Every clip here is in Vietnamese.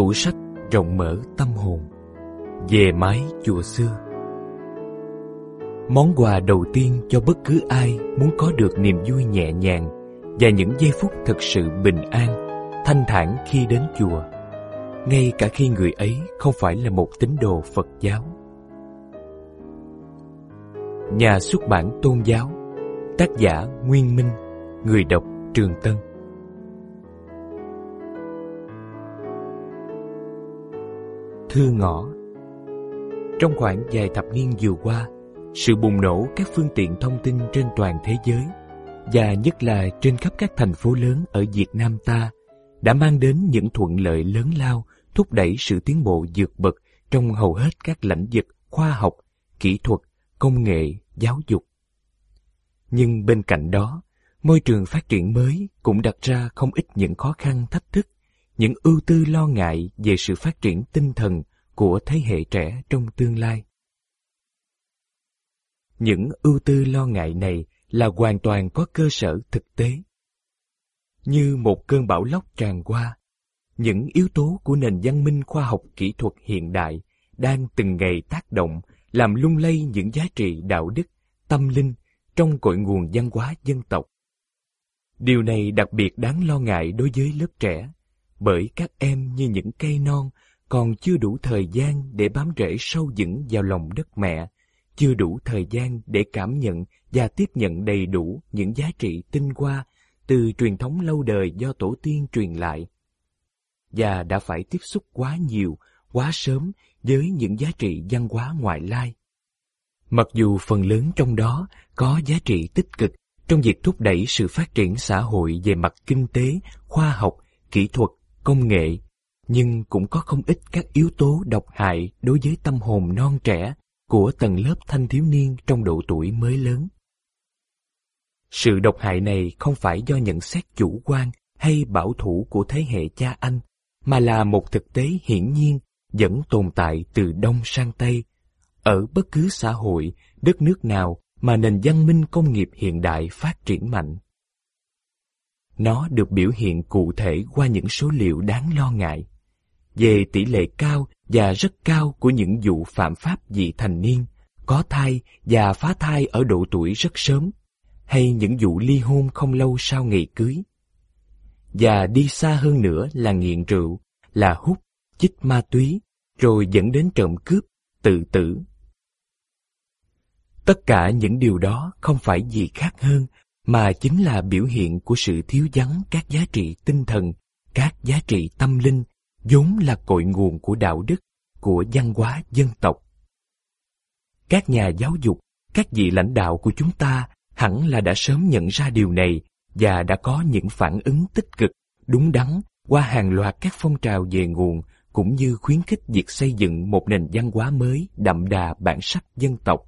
Tủ sách rộng mở tâm hồn. Về mái chùa xưa. Món quà đầu tiên cho bất cứ ai muốn có được niềm vui nhẹ nhàng và những giây phút thực sự bình an, thanh thản khi đến chùa, ngay cả khi người ấy không phải là một tín đồ Phật giáo. Nhà xuất bản tôn giáo Tác giả Nguyên Minh Người đọc Trường Tân. Thư ngõ Trong khoảng vài thập niên vừa qua, sự bùng nổ các phương tiện thông tin trên toàn thế giới và nhất là trên khắp các thành phố lớn ở Việt Nam ta đã mang đến những thuận lợi lớn lao thúc đẩy sự tiến bộ vượt bậc trong hầu hết các lĩnh vực khoa học, kỹ thuật, công nghệ, giáo dục. Nhưng bên cạnh đó, môi trường phát triển mới cũng đặt ra không ít những khó khăn thách thức, những ưu tư lo ngại về sự phát triển tinh thần của thế hệ trẻ trong tương lai. Những ưu tư lo ngại này là hoàn toàn có cơ sở thực tế. Như một cơn bão lốc tràn qua, những yếu tố của nền văn minh khoa học kỹ thuật hiện đại đang từng ngày tác động làm lung lay những giá trị đạo đức, tâm linh trong cội nguồn văn hóa dân tộc. Điều này đặc biệt đáng lo ngại đối với lớp trẻ, bởi các em như những cây non còn chưa đủ thời gian để bám rễ sâu vững vào lòng đất mẹ, chưa đủ thời gian để cảm nhận và tiếp nhận đầy đủ những giá trị tinh hoa từ truyền thống lâu đời do tổ tiên truyền lại. Và đã phải tiếp xúc quá nhiều, quá sớm với những giá trị văn hóa ngoại lai. Mặc dù phần lớn trong đó có giá trị tích cực trong việc thúc đẩy sự phát triển xã hội về mặt kinh tế, khoa học, kỹ thuật, công nghệ, nhưng cũng có không ít các yếu tố độc hại đối với tâm hồn non trẻ của tầng lớp thanh thiếu niên trong độ tuổi mới lớn. Sự độc hại này không phải do nhận xét chủ quan hay bảo thủ của thế hệ cha anh, mà là một thực tế hiển nhiên vẫn tồn tại từ Đông sang Tây. Ở bất cứ xã hội, đất nước nào mà nền văn minh công nghiệp hiện đại phát triển mạnh. Nó được biểu hiện cụ thể qua những số liệu đáng lo ngại về tỷ lệ cao và rất cao của những vụ phạm pháp vị thành niên, có thai và phá thai ở độ tuổi rất sớm, hay những vụ ly hôn không lâu sau ngày cưới. Và đi xa hơn nữa là nghiện rượu, là hút, chích ma túy, rồi dẫn đến trộm cướp, tự tử. Tất cả những điều đó không phải gì khác hơn mà chính là biểu hiện của sự thiếu vắng các giá trị tinh thần, các giá trị tâm linh vốn là cội nguồn của đạo đức, của văn hóa dân tộc. Các nhà giáo dục, các vị lãnh đạo của chúng ta hẳn là đã sớm nhận ra điều này và đã có những phản ứng tích cực, đúng đắn qua hàng loạt các phong trào về nguồn cũng như khuyến khích việc xây dựng một nền văn hóa mới đậm đà bản sắc dân tộc.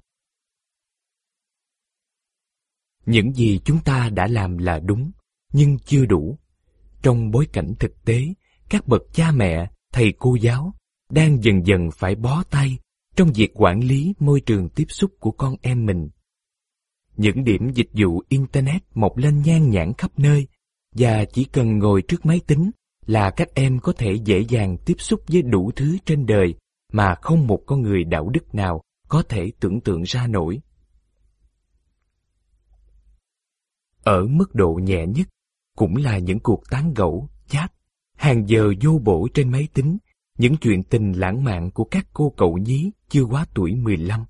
Những gì chúng ta đã làm là đúng, nhưng chưa đủ. Trong bối cảnh thực tế, các bậc cha mẹ, thầy cô giáo đang dần dần phải bó tay trong việc quản lý môi trường tiếp xúc của con em mình. Những điểm dịch vụ Internet mọc lên nhan nhản khắp nơi và chỉ cần ngồi trước máy tính là các em có thể dễ dàng tiếp xúc với đủ thứ trên đời mà không một con người đạo đức nào có thể tưởng tượng ra nổi. Ở mức độ nhẹ nhất, cũng là những cuộc tán gẫu, chat hàng giờ vô bổ trên máy tính, những chuyện tình lãng mạn của các cô cậu nhí chưa quá tuổi 15.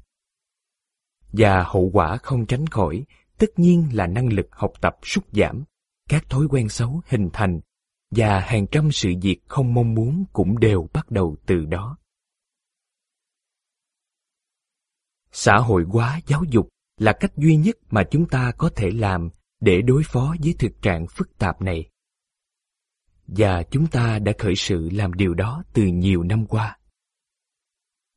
Và hậu quả không tránh khỏi, tất nhiên là năng lực học tập sút giảm, các thói quen xấu hình thành, và hàng trăm sự việc không mong muốn cũng đều bắt đầu từ đó. Xã hội hóa giáo dục là cách duy nhất mà chúng ta có thể làm để đối phó với thực trạng phức tạp này và chúng ta đã khởi sự làm điều đó từ nhiều năm qua.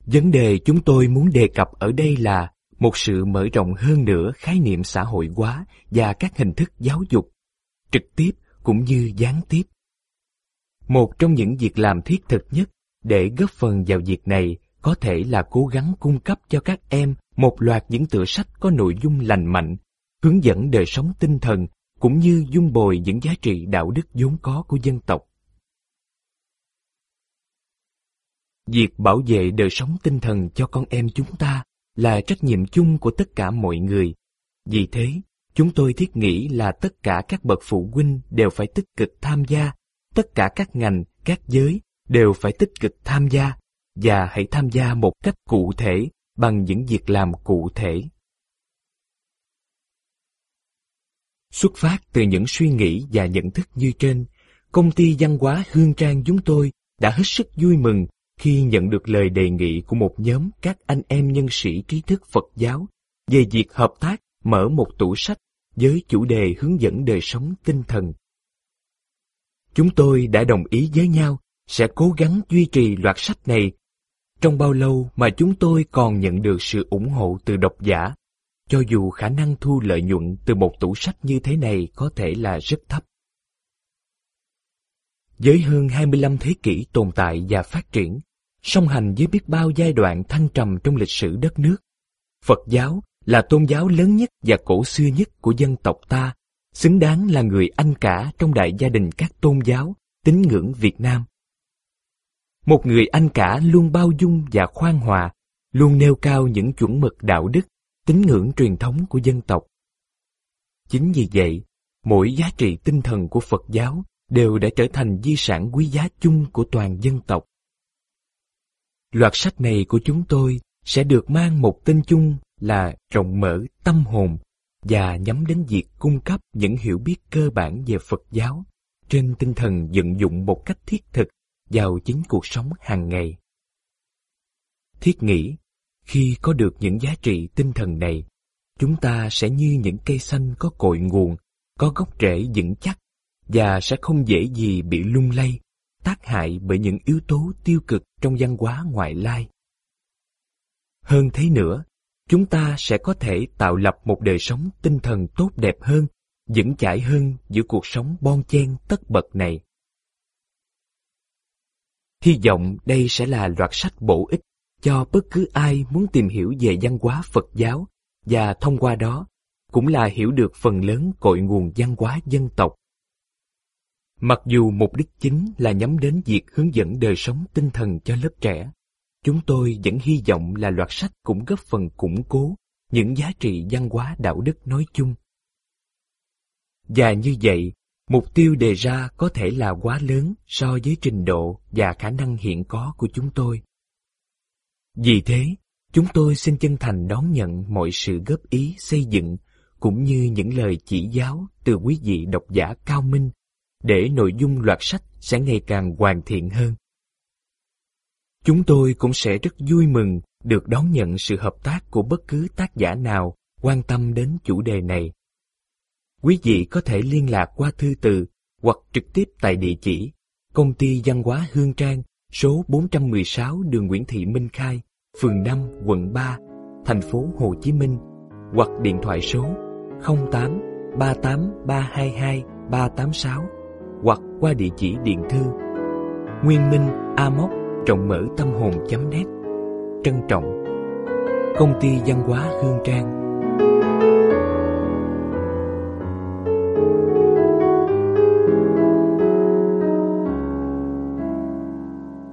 Vấn đề chúng tôi muốn đề cập ở đây là một sự mở rộng hơn nữa khái niệm xã hội hóa và các hình thức giáo dục, trực tiếp cũng như gián tiếp. Một trong những việc làm thiết thực nhất để góp phần vào việc này có thể là cố gắng cung cấp cho các em một loạt những tựa sách có nội dung lành mạnh, hướng dẫn đời sống tinh thần cũng như dung bồi những giá trị đạo đức vốn có của dân tộc. Việc bảo vệ đời sống tinh thần cho con em chúng ta là trách nhiệm chung của tất cả mọi người. Vì thế, chúng tôi thiết nghĩ là tất cả các bậc phụ huynh đều phải tích cực tham gia, tất cả các ngành, các giới đều phải tích cực tham gia, và hãy tham gia một cách cụ thể bằng những việc làm cụ thể. Xuất phát từ những suy nghĩ và nhận thức như trên, công ty văn hóa Hương Trang chúng tôi đã hết sức vui mừng khi nhận được lời đề nghị của một nhóm các anh em nhân sĩ trí thức Phật giáo về việc hợp tác mở một tủ sách với chủ đề hướng dẫn đời sống tinh thần. Chúng tôi đã đồng ý với nhau sẽ cố gắng duy trì loạt sách này trong bao lâu mà chúng tôi còn nhận được sự ủng hộ từ độc giả, cho dù khả năng thu lợi nhuận từ một tủ sách như thế này có thể là rất thấp. Với hơn 25 thế kỷ tồn tại và phát triển, song hành với biết bao giai đoạn thăng trầm trong lịch sử đất nước, Phật giáo là tôn giáo lớn nhất và cổ xưa nhất của dân tộc ta, xứng đáng là người anh cả trong đại gia đình các tôn giáo, tín ngưỡng Việt Nam. Một người anh cả luôn bao dung và khoan hòa, luôn nêu cao những chuẩn mực đạo đức, tín ngưỡng truyền thống của dân tộc. Chính vì vậy, mỗi giá trị tinh thần của Phật giáo đều đã trở thành di sản quý giá chung của toàn dân tộc. Loạt sách này của chúng tôi sẽ được mang một tên chung là rộng mở tâm hồn và nhắm đến việc cung cấp những hiểu biết cơ bản về Phật giáo trên tinh thần vận dụng một cách thiết thực vào chính cuộc sống hàng ngày. Thiết nghĩ, khi có được những giá trị tinh thần này, chúng ta sẽ như những cây xanh có cội nguồn, có gốc rễ vững chắc và sẽ không dễ gì bị lung lay, tác hại bởi những yếu tố tiêu cực trong văn hóa ngoại lai. Hơn thế nữa, chúng ta sẽ có thể tạo lập một đời sống tinh thần tốt đẹp hơn, vững chãi hơn giữa cuộc sống bon chen tất bật này. Hy vọng đây sẽ là loạt sách bổ ích cho bất cứ ai muốn tìm hiểu về văn hóa Phật giáo và thông qua đó cũng là hiểu được phần lớn cội nguồn văn hóa dân tộc. Mặc dù mục đích chính là nhắm đến việc hướng dẫn đời sống tinh thần cho lớp trẻ, chúng tôi vẫn hy vọng là loạt sách cũng góp phần củng cố những giá trị văn hóa đạo đức nói chung. Và như vậy, Mục tiêu đề ra có thể là quá lớn so với trình độ và khả năng hiện có của chúng tôi. Vì thế, chúng tôi xin chân thành đón nhận mọi sự góp ý xây dựng cũng như những lời chỉ giáo từ quý vị độc giả cao minh để nội dung loạt sách sẽ ngày càng hoàn thiện hơn. Chúng tôi cũng sẽ rất vui mừng được đón nhận sự hợp tác của bất cứ tác giả nào quan tâm đến chủ đề này quý vị có thể liên lạc qua thư từ hoặc trực tiếp tại địa chỉ Công ty Văn hóa Hương Trang, số 416 đường Nguyễn Thị Minh Khai, phường 5, quận 3, thành phố Hồ Chí Minh, hoặc điện thoại số 08 38 322 386 hoặc qua địa chỉ điện thư Nguyên Minh Amoc trọng mở tâm hồn.net Trân trọng. Công ty Văn hóa Hương Trang.